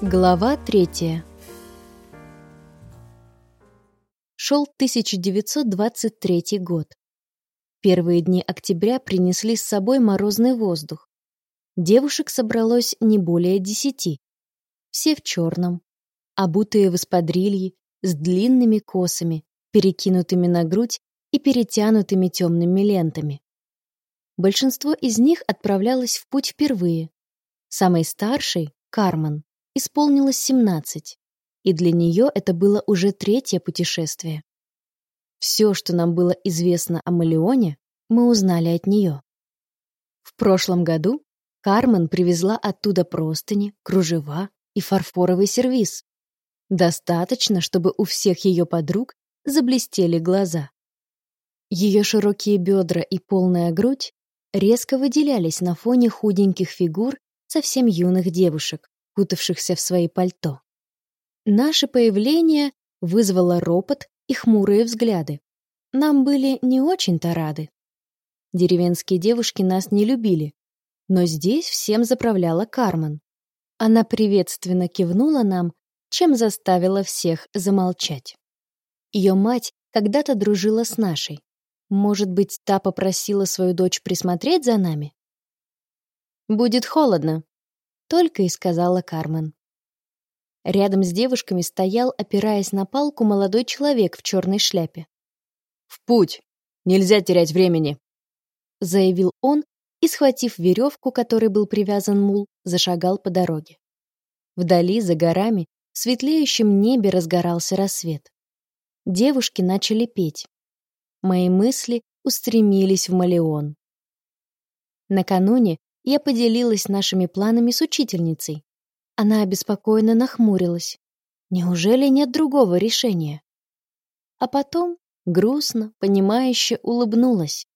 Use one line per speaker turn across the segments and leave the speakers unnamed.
Глава третья. Шел 1923 год. Первые дни октября принесли с собой морозный воздух. Девушек собралось не более десяти. Все в черном, обутые в эспадрильи, с длинными косами, перекинутыми на грудь и перетянутыми темными лентами. Большинство из них отправлялось в путь впервые. Самый старший, Кармен, исполнилось 17, и для нее это было уже третье путешествие. Все, что нам было известно о Малеоне, мы узнали от нее. В прошлом году Кармен привезла оттуда простыни, кружева и фарфоровый сервиз. Достаточно, чтобы у всех ее подруг заблестели глаза. Ее широкие бедра и полная грудь резко выделялись на фоне худеньких фигур совсем юных девушек, кутавшихся в свои пальто. Наше появление вызвало ропот и хмурые взгляды. Нам были не очень-то рады. Деревенские девушки нас не любили, но здесь всем заправляла Кармен. Она приветственно кивнула нам, чем заставила всех замолчать. Ее мать когда-то дружила с нашей. Может быть, та попросила свою дочь присмотреть за нами? «Будет холодно», только и сказала Кармен. Рядом с девушками стоял, опираясь на палку, молодой человек в черной шляпе.
«В путь! Нельзя терять времени!»
заявил он и, схватив веревку, которой был привязан мул, зашагал по дороге. Вдали, за горами, в светлеющем небе разгорался рассвет. Девушки начали петь. Мои мысли устремились в Малеон. Накануне я поделилась нашими планами с учительницей. Она обеспокоенно нахмурилась. Неужели нет другого решения? А потом грустно, понимающе улыбнулась.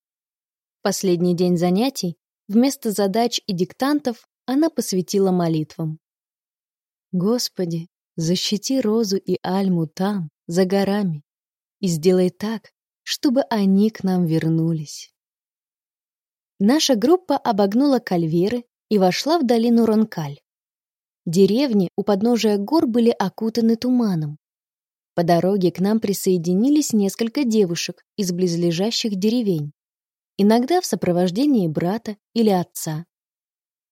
Последний день занятий вместо задач и диктантов она посвятила молитвам. Господи, защити Розу и Альму там, за горами, и сделай так, чтобы они к нам вернулись. Наша группа обогнула кальверы и вошла в долину Ронкаль. Деревни у подножия гор были окутаны туманом. По дороге к нам присоединились несколько девушек из близлежащих деревень, иногда в сопровождении брата или отца.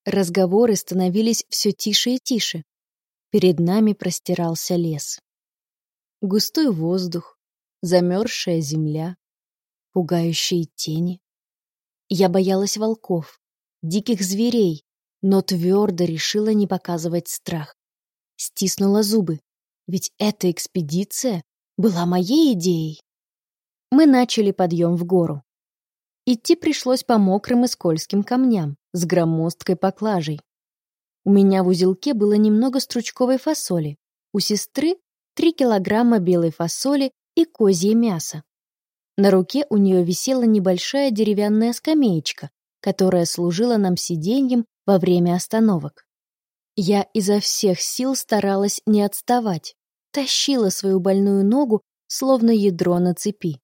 Разговоры становились все тише и тише. Перед нами простирался лес. Густой воздух, замерзшая земля, пугающие тени. Я боялась волков, диких зверей, но твердо решила не показывать страх. Стиснула зубы, ведь эта экспедиция была моей идеей. Мы начали подъем в гору. Идти пришлось по мокрым и скользким камням с громоздкой поклажей. У меня в узелке было немного стручковой фасоли, у сестры — три килограмма белой фасоли и козье мясо. На руке у нее висела небольшая деревянная скамеечка, которая служила нам сиденьем во время остановок. Я изо всех сил старалась не отставать, тащила свою больную ногу, словно ядро на цепи.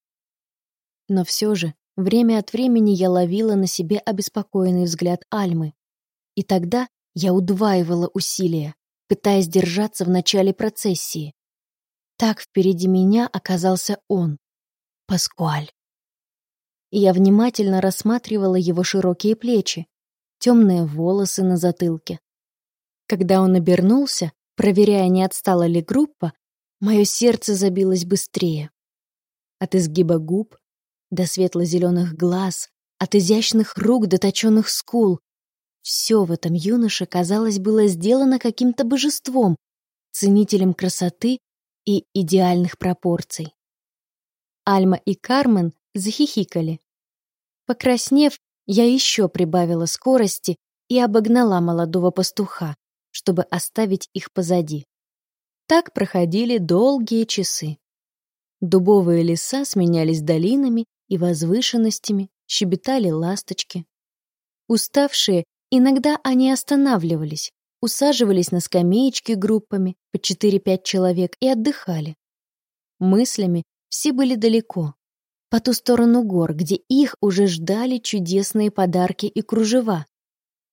Но все же, время от времени я ловила на себе обеспокоенный взгляд Альмы. И тогда я удваивала усилия, пытаясь держаться в начале процессии. Так впереди меня оказался он, Паскуаль. Я внимательно рассматривала его широкие плечи, темные волосы на затылке. Когда он обернулся, проверяя, не отстала ли группа, мое сердце забилось быстрее. От изгиба губ до светло-зеленых глаз, от изящных рук до точенных скул. Все в этом юноше, казалось, было сделано каким-то божеством, ценителем красоты и идеальных пропорций. Альма и Кармен захихикали. Покраснев, я еще прибавила скорости и обогнала молодого пастуха, чтобы оставить их позади. Так проходили долгие часы. Дубовые леса сменялись долинами и возвышенностями, щебетали ласточки. Уставшие, иногда они останавливались, усаживались на скамеечки группами по 4-5 человек и отдыхали. Мыслями все были далеко, по ту сторону гор, где их уже ждали чудесные подарки и кружева.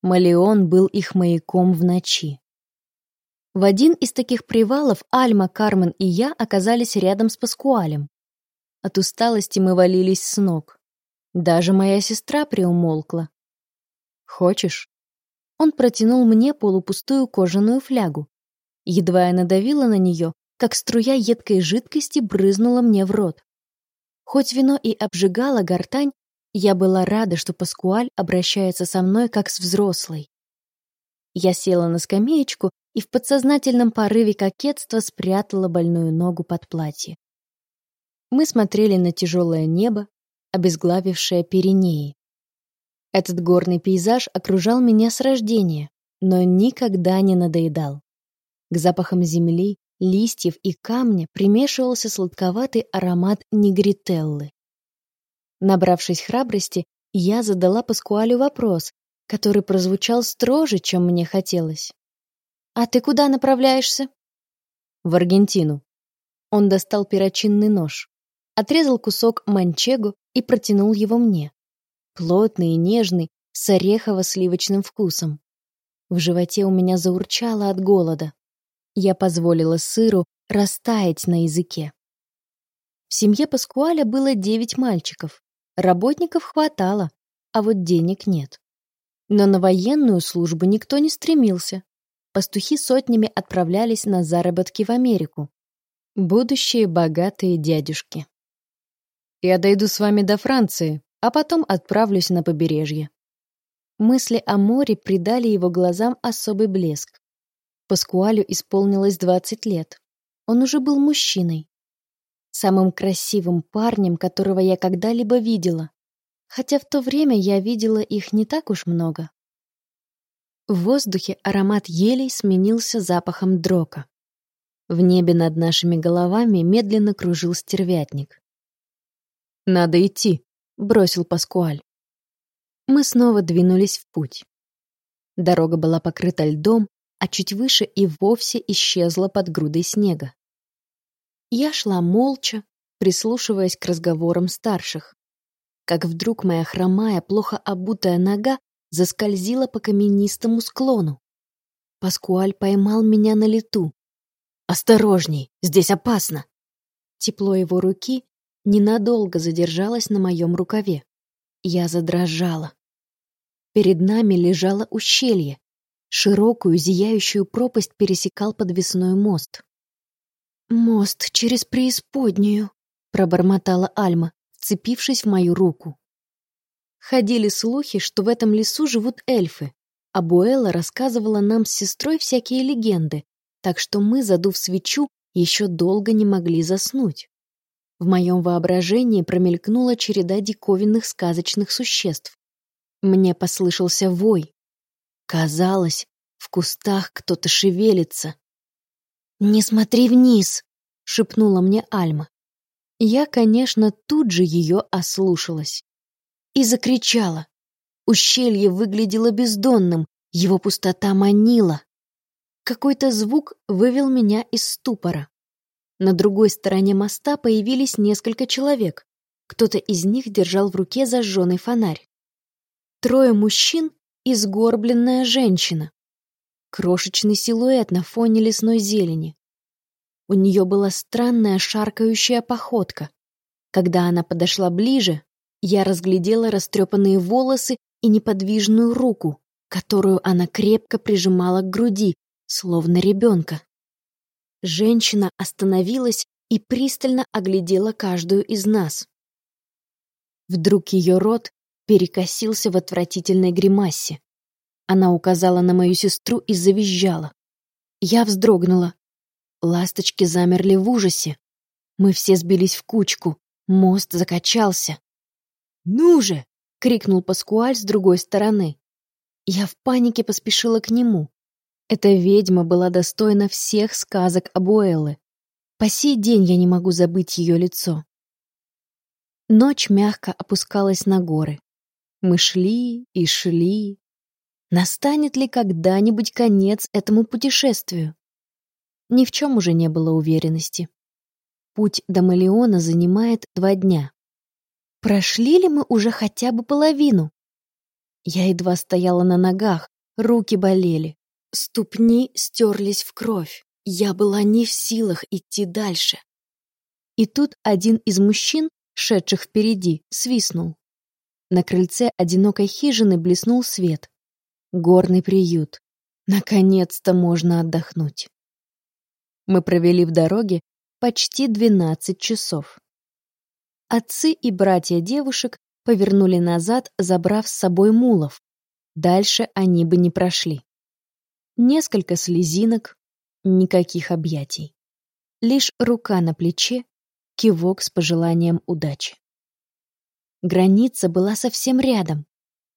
Малеон был их маяком в ночи. В один из таких привалов Альма, Кармен и я оказались рядом с Паскуалем. От усталости мы валились с ног. Даже моя сестра приумолкла.
«Хочешь?»
Он протянул мне полупустую кожаную флягу. Едва я надавила на нее, как струя едкой жидкости брызнула мне в рот. Хоть вино и обжигало гортань, я была рада, что Паскуаль обращается со мной как с взрослой. Я села на скамеечку и в подсознательном порыве кокетства спрятала больную ногу под платье. Мы смотрели на тяжелое небо, обезглавившее Пиренеи. Этот горный пейзаж окружал меня с рождения, но никогда не надоедал. К запахам земли, листьев и камня примешивался сладковатый аромат негрителлы. Набравшись храбрости, я задала Паскуалю вопрос, который прозвучал строже, чем мне хотелось. «А ты куда направляешься?»
«В Аргентину».
Он достал перочинный нож, отрезал кусок манчего и протянул его мне. Плотный и нежный, с орехово-сливочным вкусом. В животе у меня заурчало от голода. Я позволила сыру растаять на языке. В семье Паскуаля было девять мальчиков. Работников хватало, а вот денег нет. Но на военную службу никто не стремился. Пастухи сотнями отправлялись на заработки в Америку. Будущие богатые дядюшки.
«Я дойду с вами до Франции, а потом отправлюсь на побережье».
Мысли о море придали его глазам особый блеск. Паскуалю исполнилось 20 лет. Он уже был мужчиной. Самым красивым парнем, которого я когда-либо видела хотя в то время я видела их не так уж много. В воздухе аромат елей сменился запахом дрока. В небе над нашими головами медленно кружил стервятник.
«Надо идти», — бросил Паскуаль.
Мы снова двинулись в путь. Дорога была покрыта льдом, а чуть выше и вовсе исчезла под грудой снега. Я шла молча, прислушиваясь к разговорам старших как вдруг моя хромая, плохо обутая нога заскользила по каменистому склону. Паскуаль поймал меня на лету. «Осторожней, здесь опасно!» Тепло его руки ненадолго задержалось на моем рукаве. Я задрожала. Перед нами лежало ущелье. Широкую, зияющую пропасть пересекал подвесной мост. «Мост через преисподнюю», — пробормотала Альма вцепившись в мою руку. Ходили слухи, что в этом лесу живут эльфы, а Буэлла рассказывала нам с сестрой всякие легенды, так что мы, задув свечу, еще долго не могли заснуть. В моем воображении промелькнула череда диковинных сказочных существ. Мне послышался вой. Казалось, в кустах кто-то шевелится. «Не смотри вниз!» — шепнула мне Альма. Я, конечно, тут же ее ослушалась. И закричала. Ущелье выглядело бездонным, его пустота манила. Какой-то звук вывел меня из ступора. На другой стороне моста появились несколько человек. Кто-то из них держал в руке зажженный фонарь. Трое мужчин и сгорбленная женщина. Крошечный силуэт на фоне лесной зелени. У нее была странная шаркающая походка. Когда она подошла ближе, я разглядела растрепанные волосы и неподвижную руку, которую она крепко прижимала к груди, словно ребенка. Женщина остановилась и пристально оглядела каждую из нас. Вдруг ее рот перекосился в отвратительной гримасе. Она указала на мою сестру и завизжала. Я вздрогнула. Ласточки замерли в ужасе. Мы все сбились в кучку. Мост закачался. «Ну же!» — крикнул Паскуаль с другой стороны. Я в панике поспешила к нему. Эта ведьма была достойна всех сказок Абуэллы. По сей день я не могу забыть ее лицо. Ночь мягко опускалась на горы. Мы шли и шли. Настанет ли когда-нибудь конец этому путешествию? Ни в чем уже не было уверенности. Путь до Малеона занимает два дня. Прошли ли мы уже хотя бы половину? Я едва стояла на ногах, руки болели. Ступни стерлись в кровь. Я была не в силах идти дальше. И тут один из мужчин, шедших впереди, свистнул. На крыльце одинокой хижины блеснул свет. Горный приют. Наконец-то можно отдохнуть. Мы провели в дороге почти 12 часов. Отцы и братья девушек повернули назад, забрав с собой мулов. Дальше они бы не прошли. Несколько слезинок, никаких объятий. Лишь рука на плече, кивок с пожеланием удачи. Граница была совсем рядом.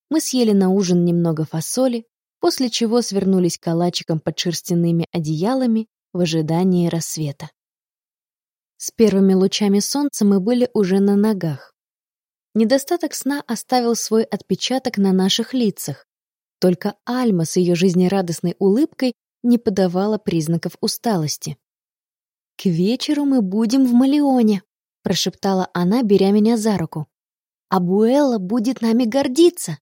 Мы съели на ужин немного фасоли, после чего свернулись калачиком под шерстяными одеялами в ожидании рассвета. С первыми лучами солнца мы были уже на ногах. Недостаток сна оставил свой отпечаток на наших лицах. Только Альма с ее жизнерадостной улыбкой не подавала признаков усталости. «К вечеру мы будем в Малеоне», — прошептала она, беря меня за руку. «Абуэлла будет нами гордиться».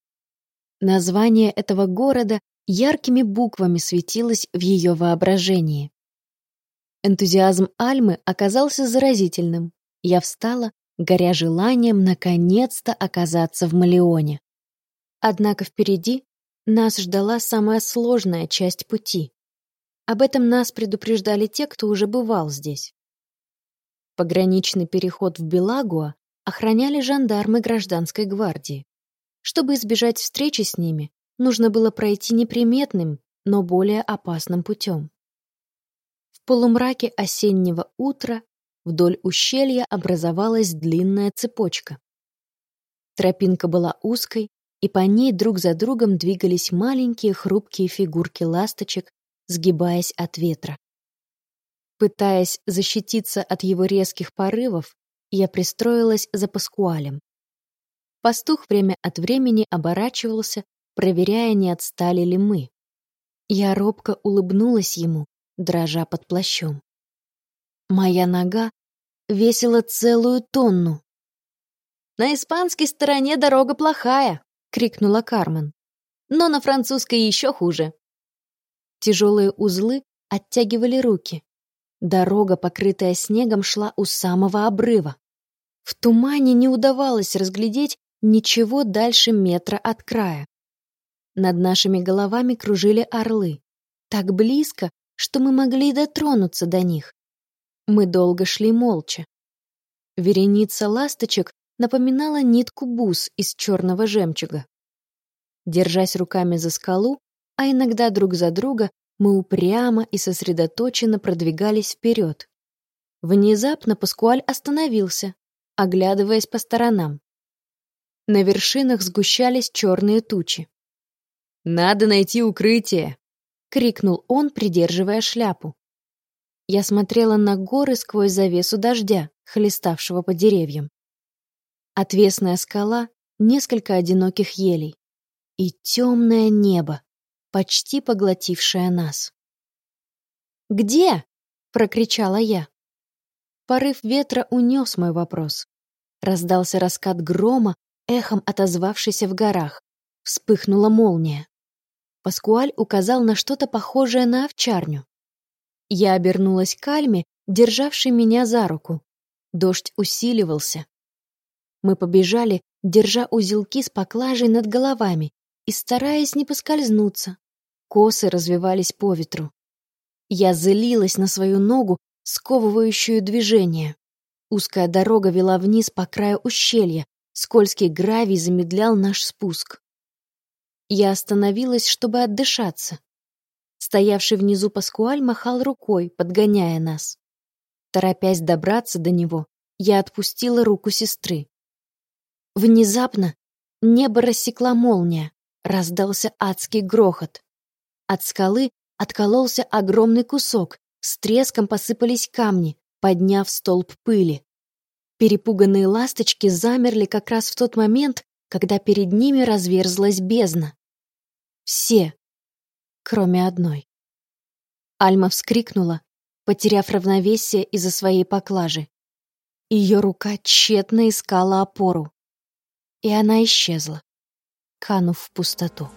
Название этого города яркими буквами светилось в ее воображении. Энтузиазм Альмы оказался заразительным. Я встала, горя желанием наконец-то оказаться в Малеоне. Однако впереди нас ждала самая сложная часть пути. Об этом нас предупреждали те, кто уже бывал здесь. Пограничный переход в Белагуа охраняли жандармы гражданской гвардии. Чтобы избежать встречи с ними, нужно было пройти неприметным, но более опасным путем. В полумраке осеннего утра вдоль ущелья образовалась длинная цепочка. Тропинка была узкой, и по ней друг за другом двигались маленькие хрупкие фигурки ласточек, сгибаясь от ветра. Пытаясь защититься от его резких порывов, я пристроилась за Паскуалем. Пастух время от времени оборачивался, проверяя, не отстали ли мы. Я робко улыбнулась ему, дрожа под плащом. Моя нога весила целую тонну. «На испанской стороне дорога плохая!» — крикнула Кармен. «Но на французской еще хуже!» Тяжелые узлы оттягивали руки. Дорога, покрытая снегом, шла у самого обрыва. В тумане не удавалось разглядеть ничего дальше метра от края. Над нашими головами кружили орлы. Так близко, что мы могли дотронуться до них. Мы долго шли молча. Вереница ласточек напоминала нитку бус из черного жемчуга. Держась руками за скалу, а иногда друг за друга, мы упрямо и сосредоточенно продвигались вперед. Внезапно Паскуаль остановился, оглядываясь по сторонам. На вершинах сгущались черные тучи. «Надо найти укрытие!» — крикнул он, придерживая шляпу. Я смотрела на горы сквозь завесу дождя, хлеставшего по деревьям. Отвесная скала, несколько одиноких елей и темное небо, почти поглотившее нас. «Где?» — прокричала я. Порыв ветра унес мой вопрос. Раздался раскат грома, эхом отозвавшийся в горах. Вспыхнула молния. Паскуаль указал на что-то похожее на овчарню. Я обернулась к Альме, державшей меня за руку. Дождь усиливался. Мы побежали, держа узелки с поклажей над головами и стараясь не поскользнуться. Косы развивались по ветру. Я злилась на свою ногу, сковывающую движение. Узкая дорога вела вниз по краю ущелья, скользкий гравий замедлял наш спуск. Я остановилась, чтобы отдышаться. Стоявший внизу Паскуаль махал рукой, подгоняя нас. Торопясь добраться до него, я отпустила руку сестры. Внезапно небо рассекла молния, раздался адский грохот. От скалы откололся огромный кусок, с треском посыпались камни, подняв столб пыли. Перепуганные ласточки замерли как раз в тот момент, когда перед ними разверзлась бездна. Все, кроме одной. Альма вскрикнула, потеряв равновесие из-за своей поклажи. Ее рука тщетно искала опору. И она исчезла, канув в пустоту.